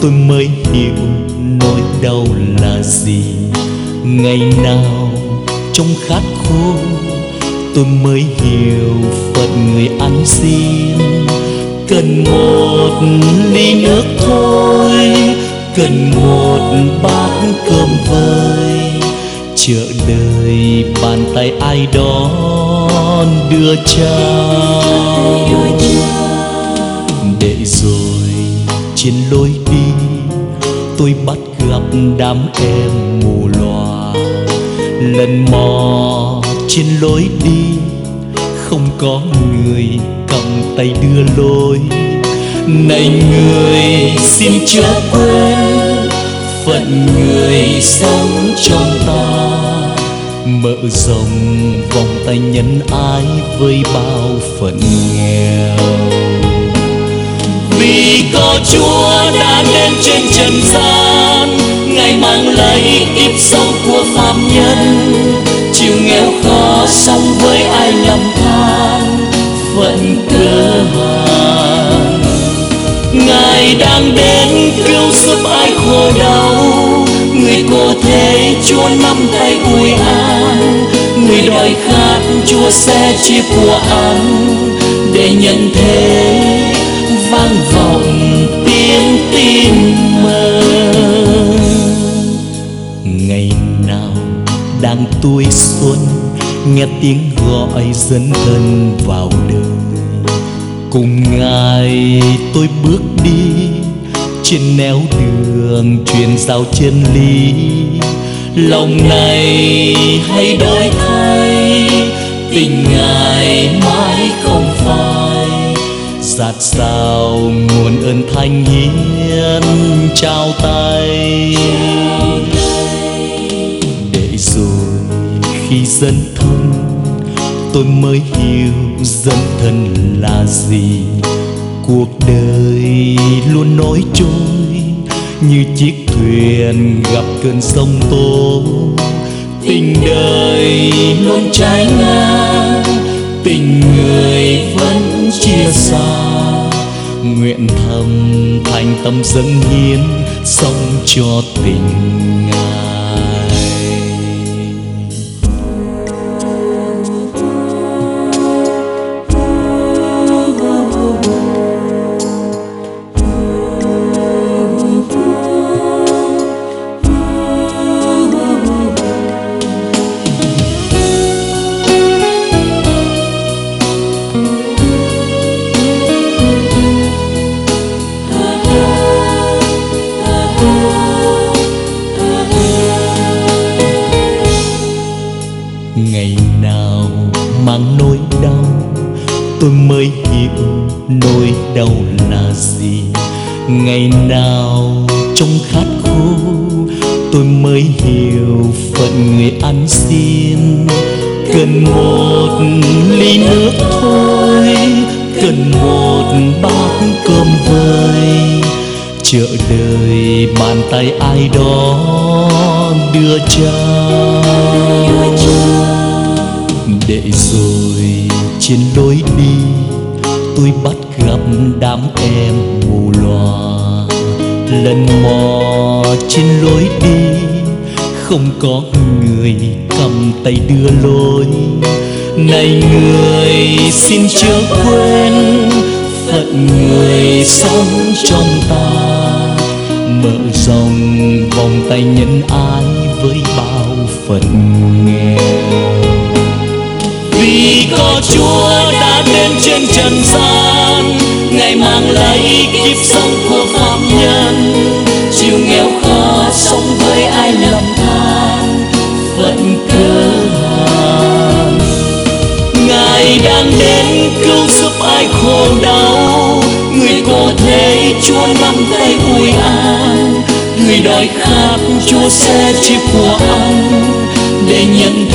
tôi mới hiểu nỗi đau là gì. Ngày nào trong khát khô tôi mới hiểu phật người ăn xin. Cần một ly nước thôi, cần một bát cơm vơi. Chợ đời bàn tay ai đó đưa trao. Để rồi trên lối tôi bắt gặp đám em mù loà. Lần mò trên lối đi, không có người cầm tay đưa lối. Này người, xin chớ quên, phận người sống trong ta. Mở rộng vòng tay nhân ái với bao phận nghèo vì có Chúa đã đến trên trần gian, Ngài mang lấy kiếp sống của phạm nhân. Chịu nghèo khó sống với ai lầm than, Phận cơ hàng. Ngài đang đến cứu giúp ai khổ đau. Người có thế Chúa nắm tay ủi an. Người đòi khát Chúa sẽ chia của ăn Để nhận thế vang vọng tiếng tin mơ. Ngày nào đang tuổi xuân, nghe tiếng gọi dẫn thân vào đời. Cùng ngài tôi bước đi trên nẻo đường truyền giao chân lý. Lòng này hay đổi thay tình ngài mãi không phai. Giạt sao nguồn ơn thanh hiến trao tay. Để rồi khi dân thân, tôi mới hiểu dân thân là gì. Cuộc đời luôn nói trôi, như chiếc thuyền gặp cơn sóng tố. Tình đời luôn trái ngang, tình người vẫn chia xa nguyện thầm thành tâm dâng hiến sống cho tình mang nỗi đau. Tôi mới hiểu nỗi đau là gì. Ngày nào trong khát khô tôi mới hiểu phận người ăn xin. Cần một ly nước thôi, cần một bát cơm vơi chợ đời bàn tay ai đó đưa trao để rồi trên lối đi, tôi bắt gặp đám em mù loà. Lần mò trên lối đi, không có người cầm tay đưa lối. Này người, xin chớ quên, phận người sống trong ta. Mở rộng vòng tay nhân ái với bao phận người có Chúa đã đến trên trần gian, Ngài mang lấy kiếp sống của phạm nhân. Chịu nghèo khó sống với ai lầm than Phận cơ hàn Ngài đang đến cứu giúp ai khổ đau. Người có thế Chúa nắm tay ủi an. Người đòi khát Chúa sẽ chịu của ăn Để nhận